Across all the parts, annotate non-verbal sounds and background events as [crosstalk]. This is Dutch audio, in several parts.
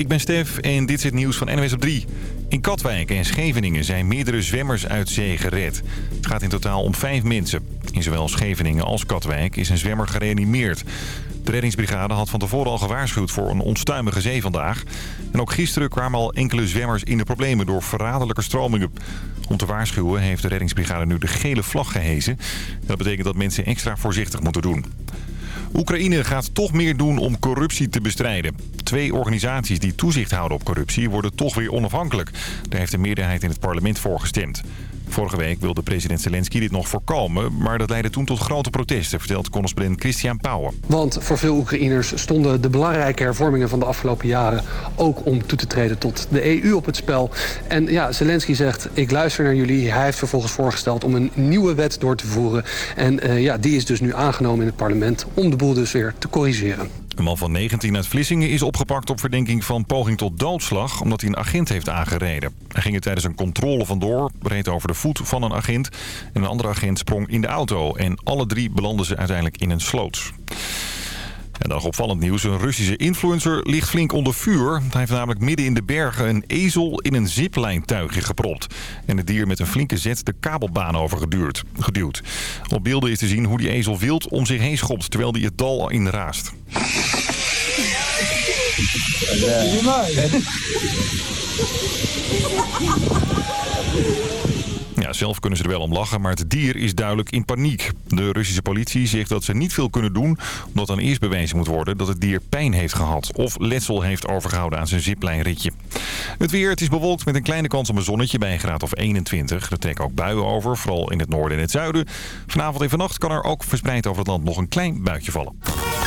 Ik ben Stef en dit is het nieuws van NWS op 3. In Katwijk en Scheveningen zijn meerdere zwemmers uit zee gered. Het gaat in totaal om vijf mensen. In zowel Scheveningen als Katwijk is een zwemmer gereanimeerd. De reddingsbrigade had van tevoren al gewaarschuwd voor een onstuimige zee vandaag. En ook gisteren kwamen al enkele zwemmers in de problemen door verraderlijke stromingen. Om te waarschuwen heeft de reddingsbrigade nu de gele vlag gehezen. Dat betekent dat mensen extra voorzichtig moeten doen. Oekraïne gaat toch meer doen om corruptie te bestrijden. Twee organisaties die toezicht houden op corruptie worden toch weer onafhankelijk. Daar heeft de meerderheid in het parlement voor gestemd. Vorige week wilde president Zelensky dit nog voorkomen... maar dat leidde toen tot grote protesten, vertelt correspondent Christian Pauwen. Want voor veel Oekraïners stonden de belangrijke hervormingen van de afgelopen jaren... ook om toe te treden tot de EU op het spel. En ja, Zelensky zegt, ik luister naar jullie. Hij heeft vervolgens voorgesteld om een nieuwe wet door te voeren. En uh, ja, die is dus nu aangenomen in het parlement... om de boel dus weer te corrigeren. Een man van 19 uit Vlissingen is opgepakt op verdenking van poging tot doodslag... omdat hij een agent heeft aangereden. Hij ging er tijdens een controle vandoor, reed over de voet van een agent... en een andere agent sprong in de auto. En alle drie belanden ze uiteindelijk in een sloot. En dan opvallend nieuws. Een Russische influencer ligt flink onder vuur. Hij heeft namelijk midden in de bergen een ezel in een ziplijntuigje gepropt. En het dier met een flinke zet de kabelbaan over geduwd. Op beelden is te zien hoe die ezel wild om zich heen schopt terwijl hij het dal in raast. Ja, zelf kunnen ze er wel om lachen, maar het dier is duidelijk in paniek. De Russische politie zegt dat ze niet veel kunnen doen... omdat dan eerst bewezen moet worden dat het dier pijn heeft gehad... of letsel heeft overgehouden aan zijn ziplijnritje. Het weer, het is bewolkt met een kleine kans op een zonnetje bij een graad of 21. Er trekken ook buien over, vooral in het noorden en het zuiden. Vanavond en vannacht kan er ook verspreid over het land nog een klein buitje vallen.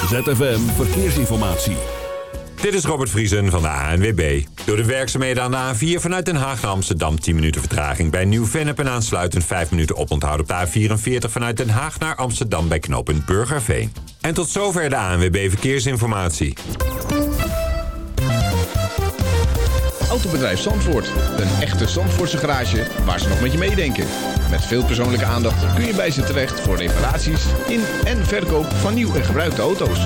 ZFM Verkeersinformatie. Dit is Robert Vriesen van de ANWB. Door de werkzaamheden aan de A4 vanuit Den Haag naar Amsterdam 10 minuten vertraging bij Nieuw-Vennep en aansluitend 5 minuten oponthoud op de A44 vanuit Den Haag naar Amsterdam bij knooppunt Burgerveen. En tot zover de ANWB Verkeersinformatie. Autobedrijf Zandvoort. Een echte Zandvoortse garage waar ze nog met je meedenken. Met veel persoonlijke aandacht kun je bij ze terecht voor reparaties in en verkoop van nieuw en gebruikte auto's.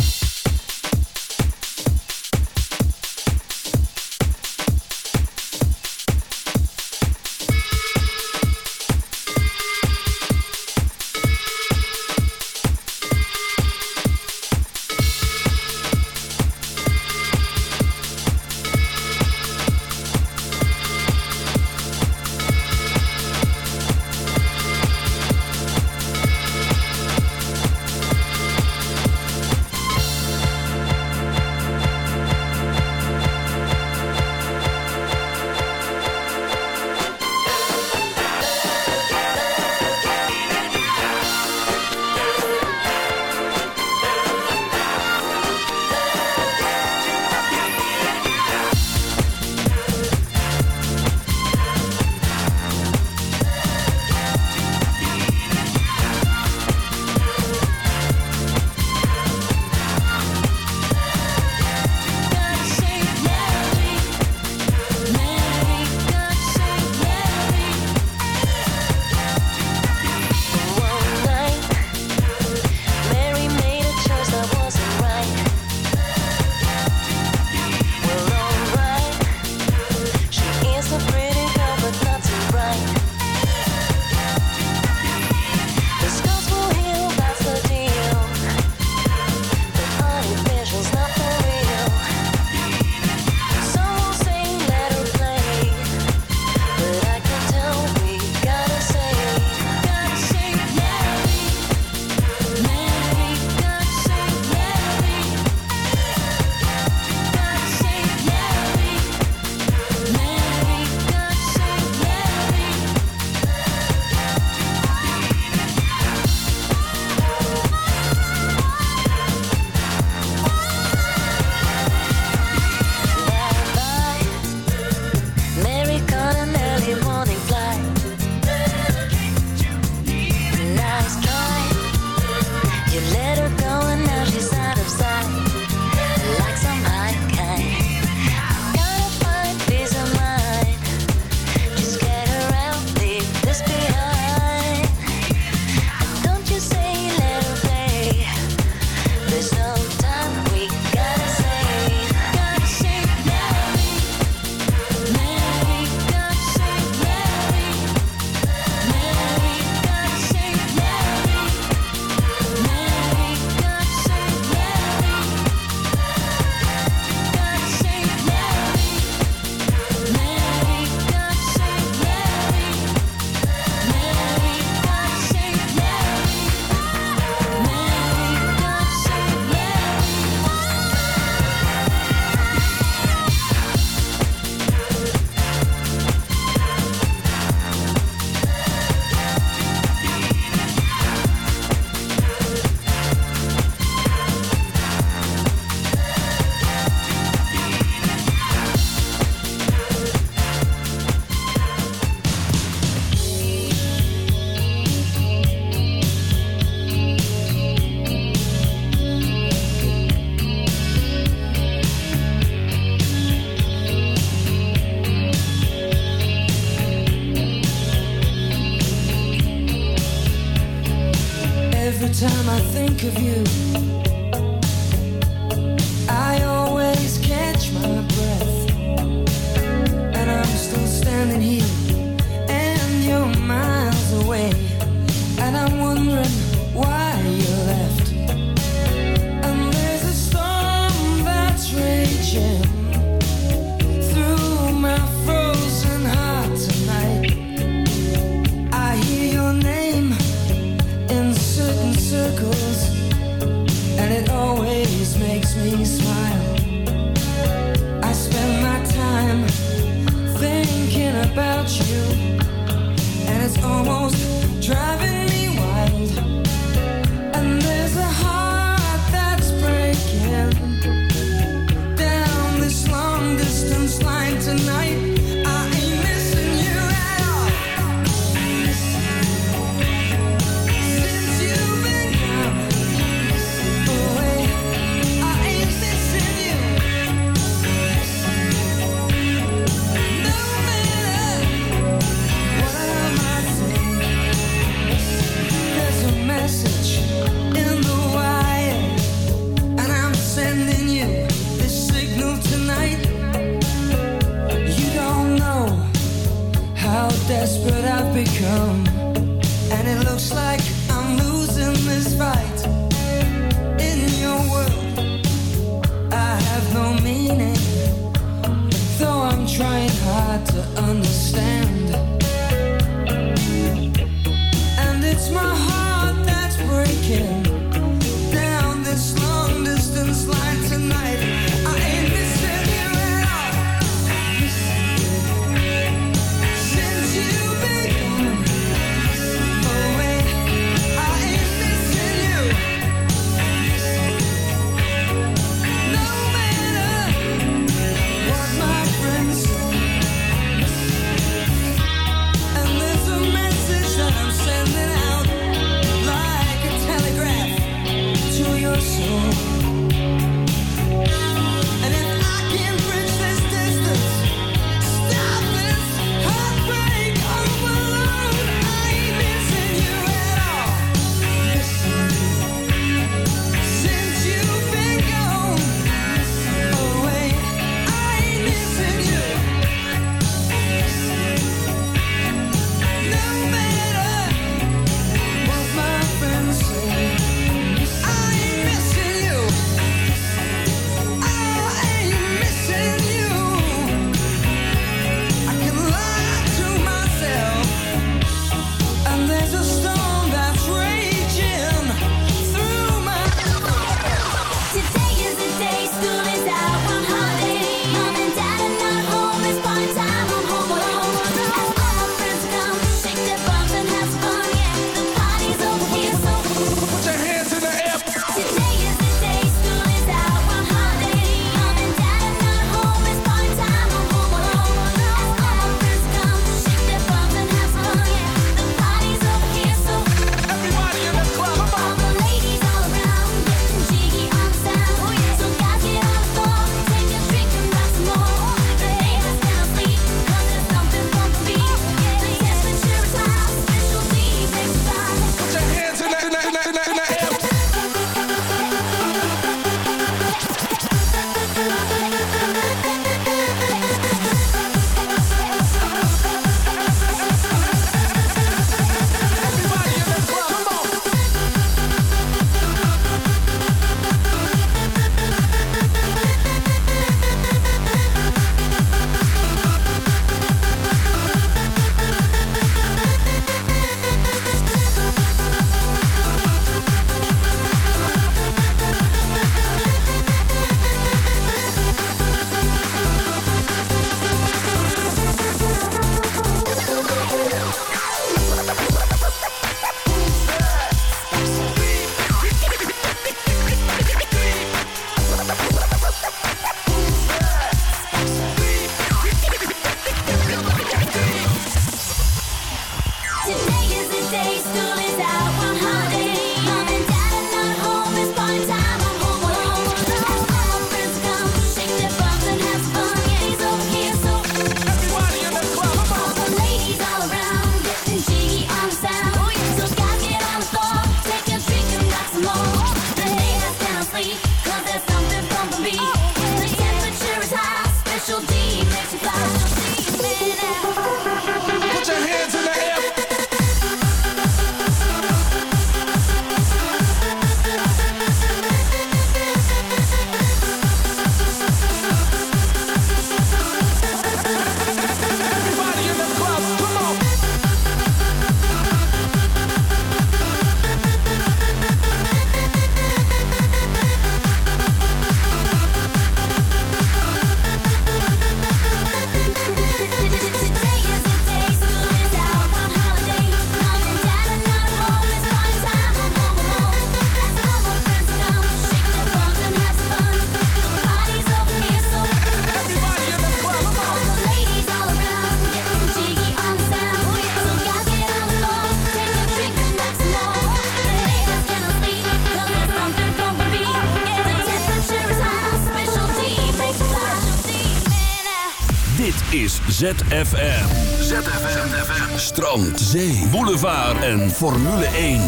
ZFM. ZFM. Strand, zee, boulevard en Formule 1.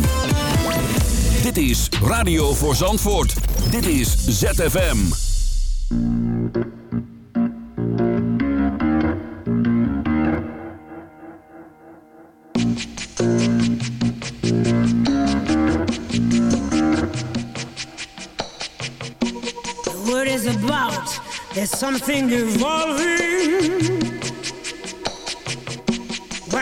Dit is Radio voor Zandvoort. Dit is ZFM. The word is about, there's something evolving.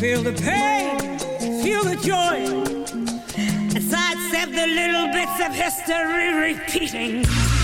Feel the pain, feel the joy. Sidestep the little bits of history repeating.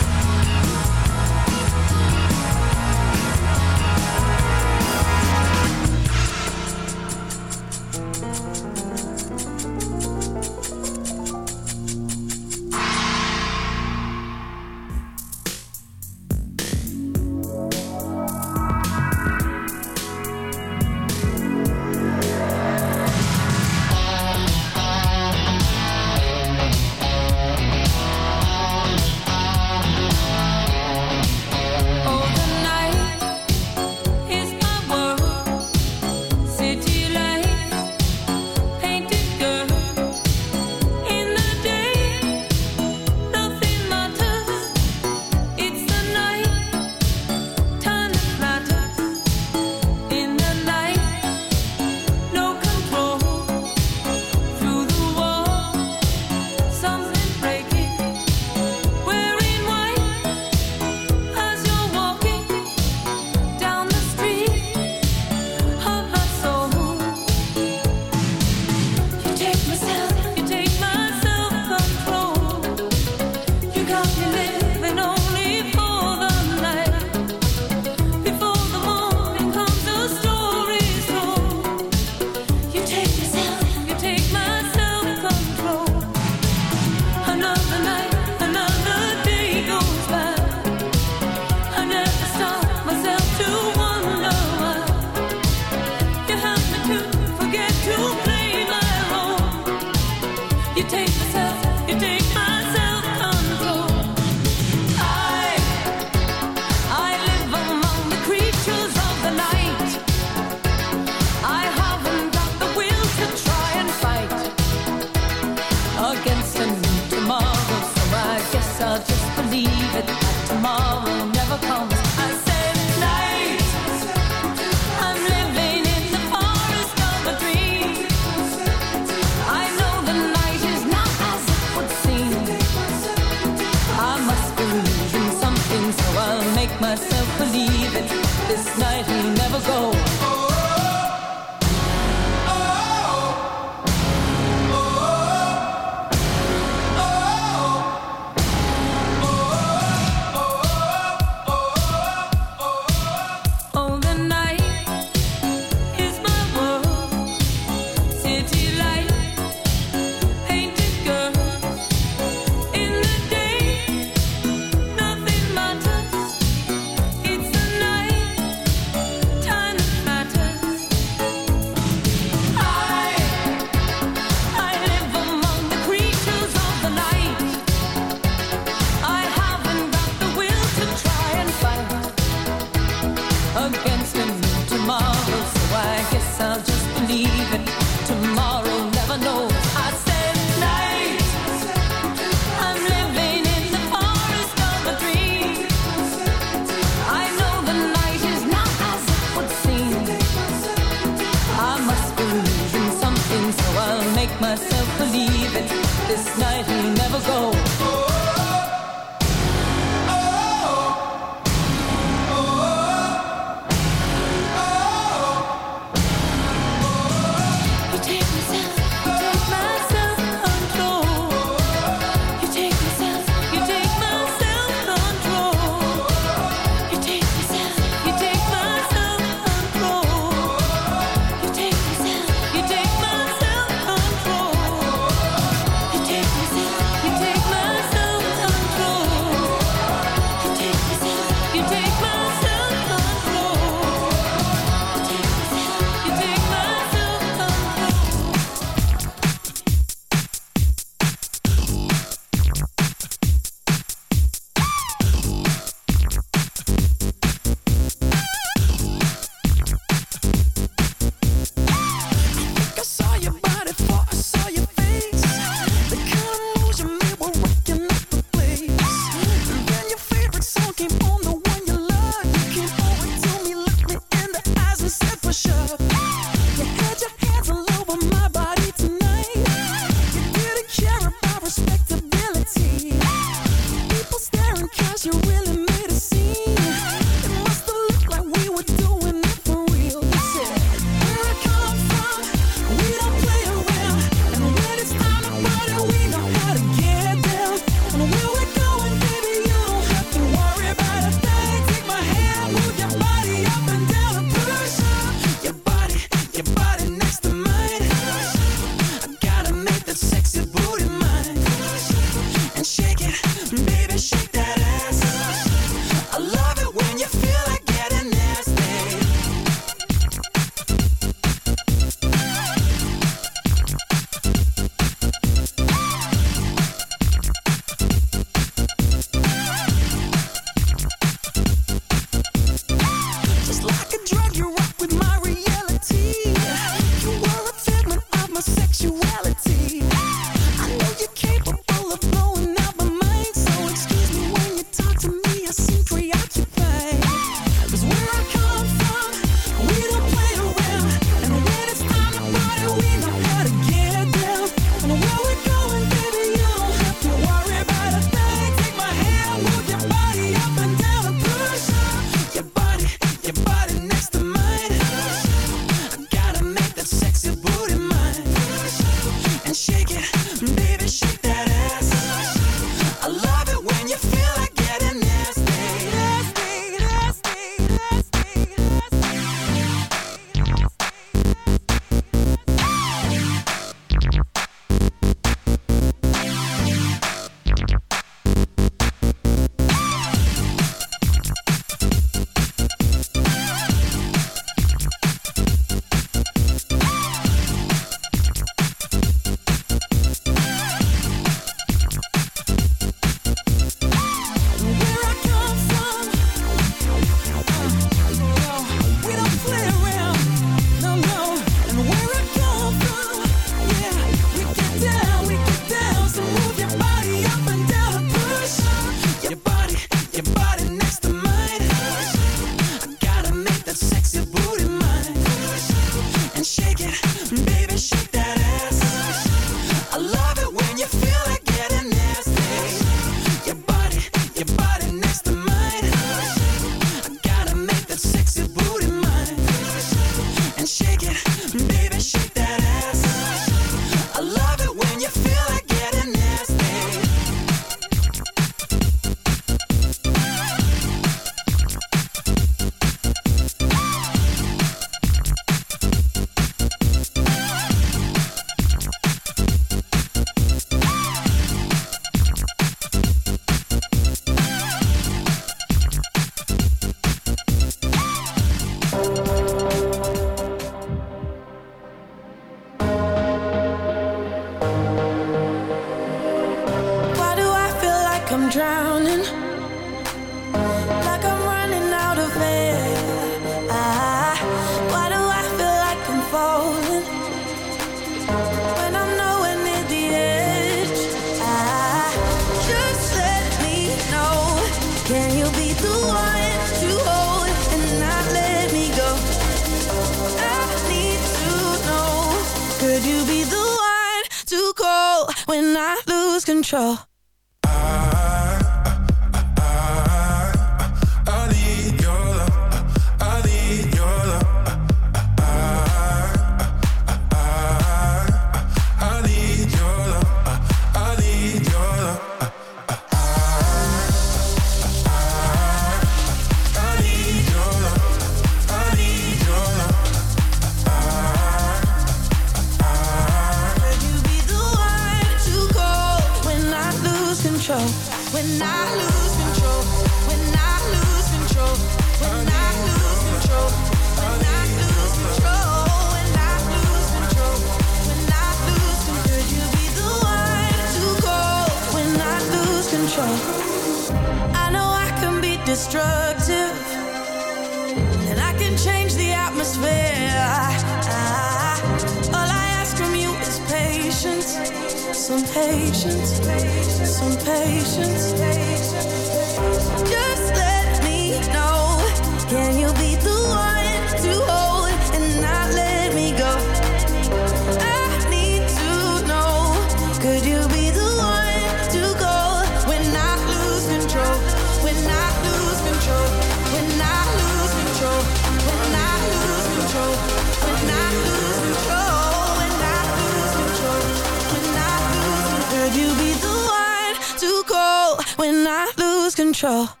control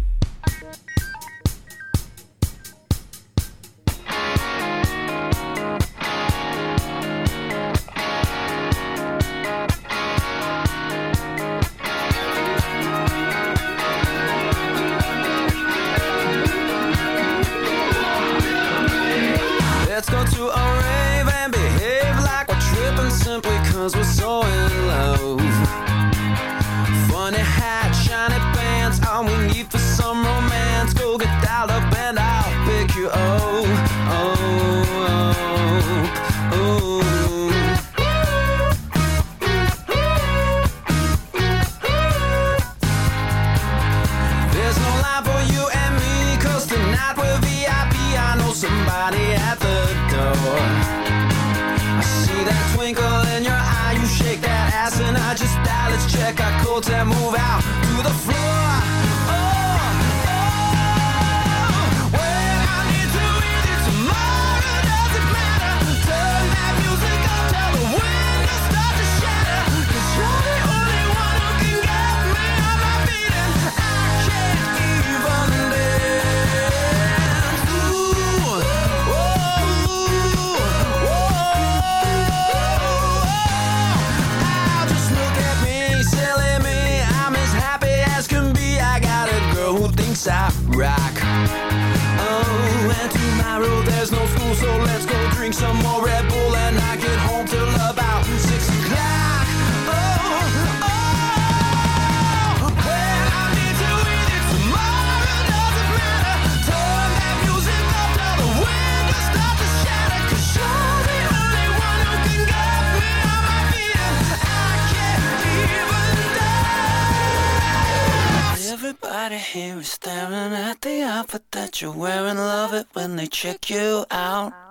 some more Red Bull and I get home till about six o'clock. Oh, oh, oh. I need tomorrow, doesn't matter. Turn that music up till the windows start to you're the only one who can get me on my feet. I can't even dance. Everybody here is staring at the outfit that you're wearing. Love it when they check you out.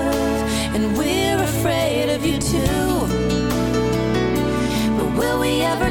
Will we ever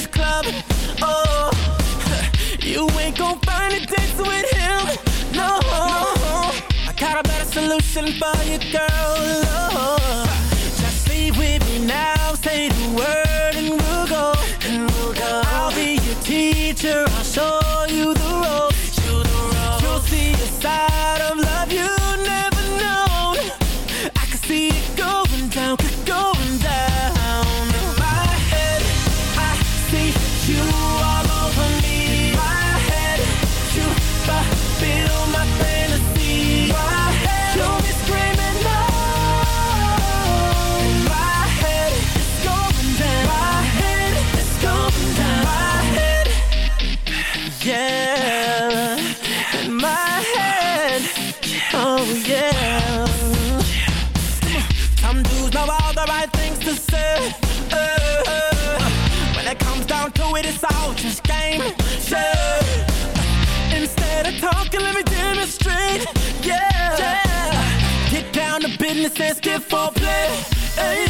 this club. Oh, [laughs] you ain't gon' find a dance with him. No, I got a better solution for you, girl. Oh, just leave with me now, say the word festive for play. Hey.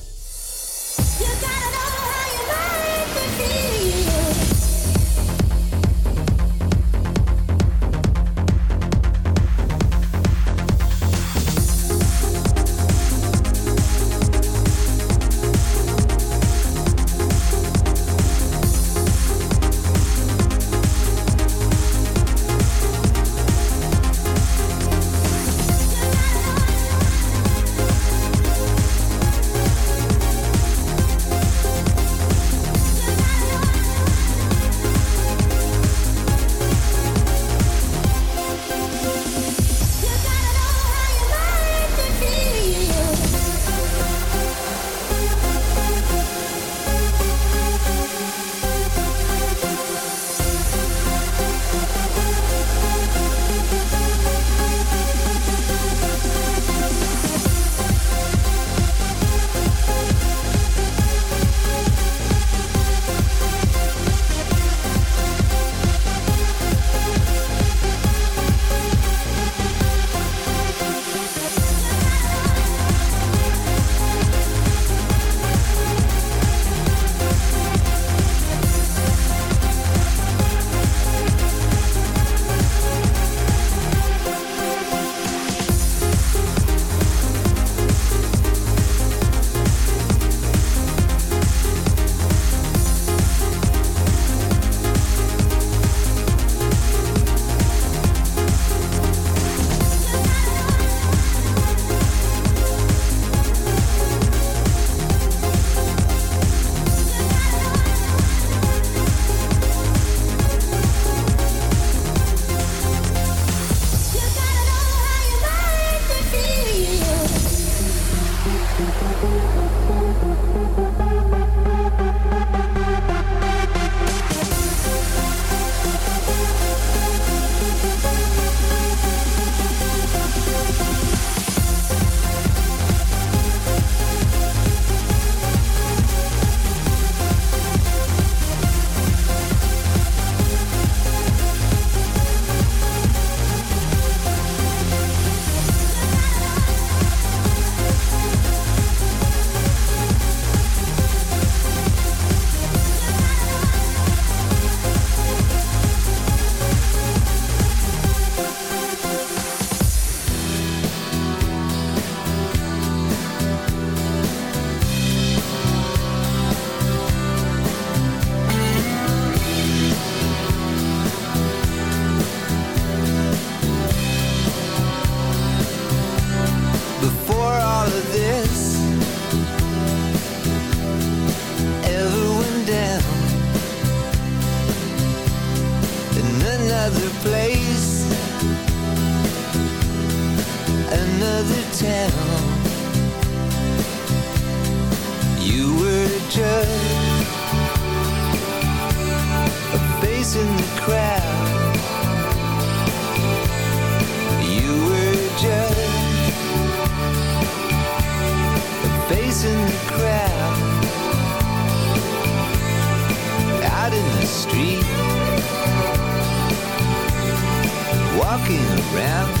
Round